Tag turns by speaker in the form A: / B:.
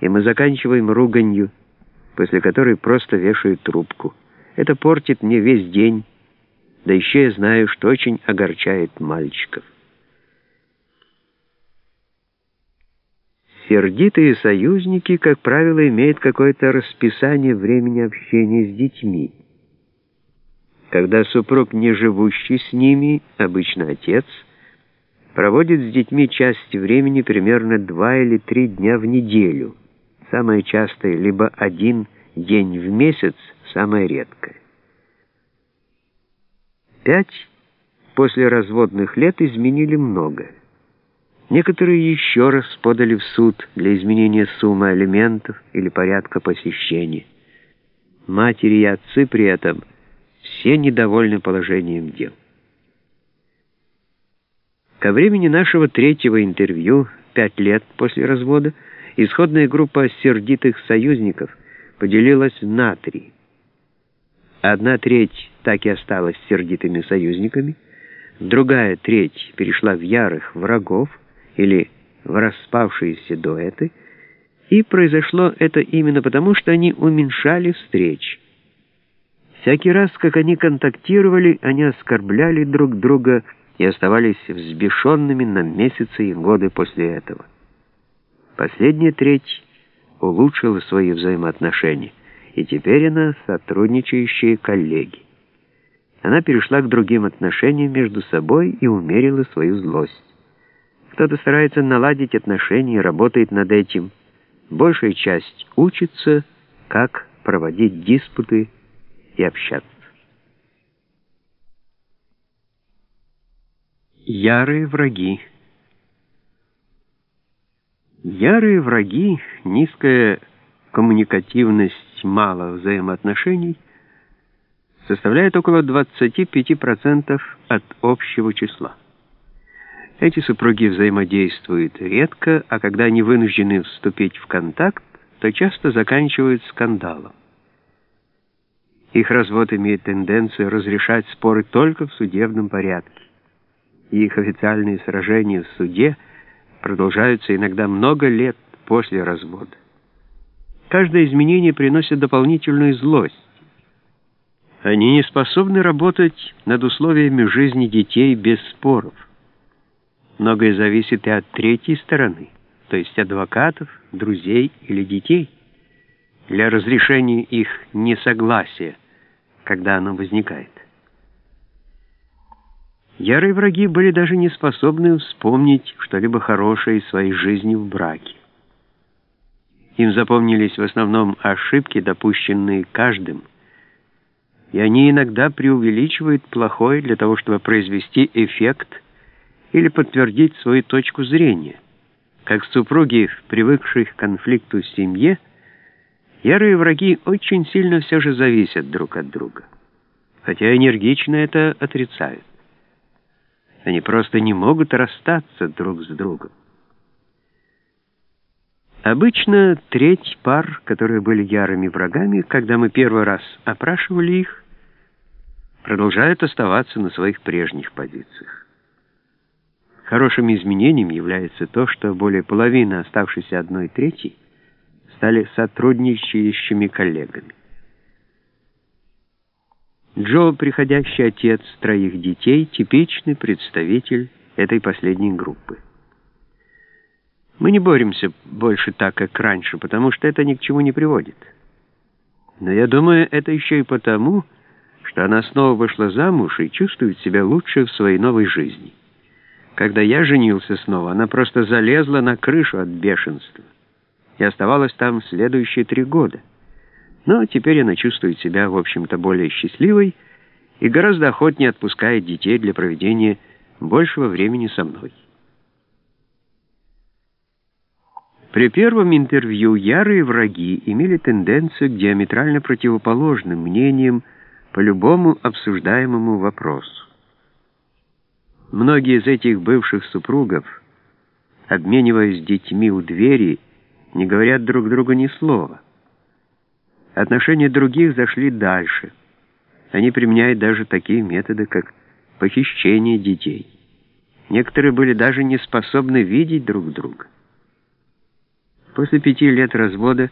A: и мы заканчиваем руганью, после которой просто вешают трубку. Это портит мне весь день, да еще я знаю, что очень огорчает мальчиков. Сердитые союзники, как правило, имеют какое-то расписание времени общения с детьми. Когда супруг, не живущий с ними, обычно отец, проводит с детьми часть времени примерно два или три дня в неделю, самое частое либо один день в месяц, самое редкое. Пять после разводных лет изменили многое. Некоторые еще раз подали в суд для изменения суммы алиментов или порядка посещения. Матери и отцы при этом все недовольны положением дел. Ко времени нашего третьего интервью, пять лет после развода, исходная группа сердитых союзников поделилась на три. Одна треть так и осталась сердитыми союзниками, другая треть перешла в ярых врагов, или в распавшиеся дуэты, и произошло это именно потому, что они уменьшали встречи. Всякий раз, как они контактировали, они оскорбляли друг друга и оставались взбешенными на месяцы и годы после этого. Последняя треть улучшила свои взаимоотношения, и теперь она сотрудничающие коллеги. Она перешла к другим отношениям между собой и умерила свою злость. Кто-то старается наладить отношения и работает над этим. Большая часть учится, как проводить диспуты и общаться. Ярые враги Ярые враги, низкая коммуникативность, мало взаимоотношений составляет около 25% от общего числа. Эти супруги взаимодействуют редко, а когда они вынуждены вступить в контакт, то часто заканчивают скандалом. Их развод имеет тенденцию разрешать споры только в судебном порядке. Их официальные сражения в суде продолжаются иногда много лет после развода. Каждое изменение приносит дополнительную злость. Они не способны работать над условиями жизни детей без споров. Многое зависит и от третьей стороны, то есть адвокатов, друзей или детей, для разрешения их несогласия, когда оно возникает. Ярые враги были даже не способны вспомнить что-либо хорошее из своей жизни в браке. Им запомнились в основном ошибки, допущенные каждым, и они иногда преувеличивают плохое для того, чтобы произвести эффект – или подтвердить свою точку зрения. Как супруги, привыкших к конфликту в семье, ярые враги очень сильно все же зависят друг от друга. Хотя энергично это отрицают. Они просто не могут расстаться друг с другом. Обычно треть пар, которые были ярыми врагами, когда мы первый раз опрашивали их, продолжают оставаться на своих прежних позициях. Хорошим изменением является то, что более половины оставшейся одной трети стали сотрудничающими коллегами. Джо, приходящий отец троих детей, типичный представитель этой последней группы. Мы не боремся больше так, как раньше, потому что это ни к чему не приводит. Но я думаю, это еще и потому, что она снова вышла замуж и чувствует себя лучше в своей новой жизни. Когда я женился снова, она просто залезла на крышу от бешенства и оставалась там следующие три года. Но теперь она чувствует себя, в общем-то, более счастливой и гораздо охотнее отпускает детей для проведения большего времени со мной. При первом интервью ярые враги имели тенденцию к диаметрально противоположным мнениям по любому обсуждаемому вопросу. Многие из этих бывших супругов, обмениваясь детьми у двери, не говорят друг другу ни слова. Отношения других зашли дальше. Они применяют даже такие методы, как похищение детей. Некоторые были даже не способны видеть друг друга. После пяти лет развода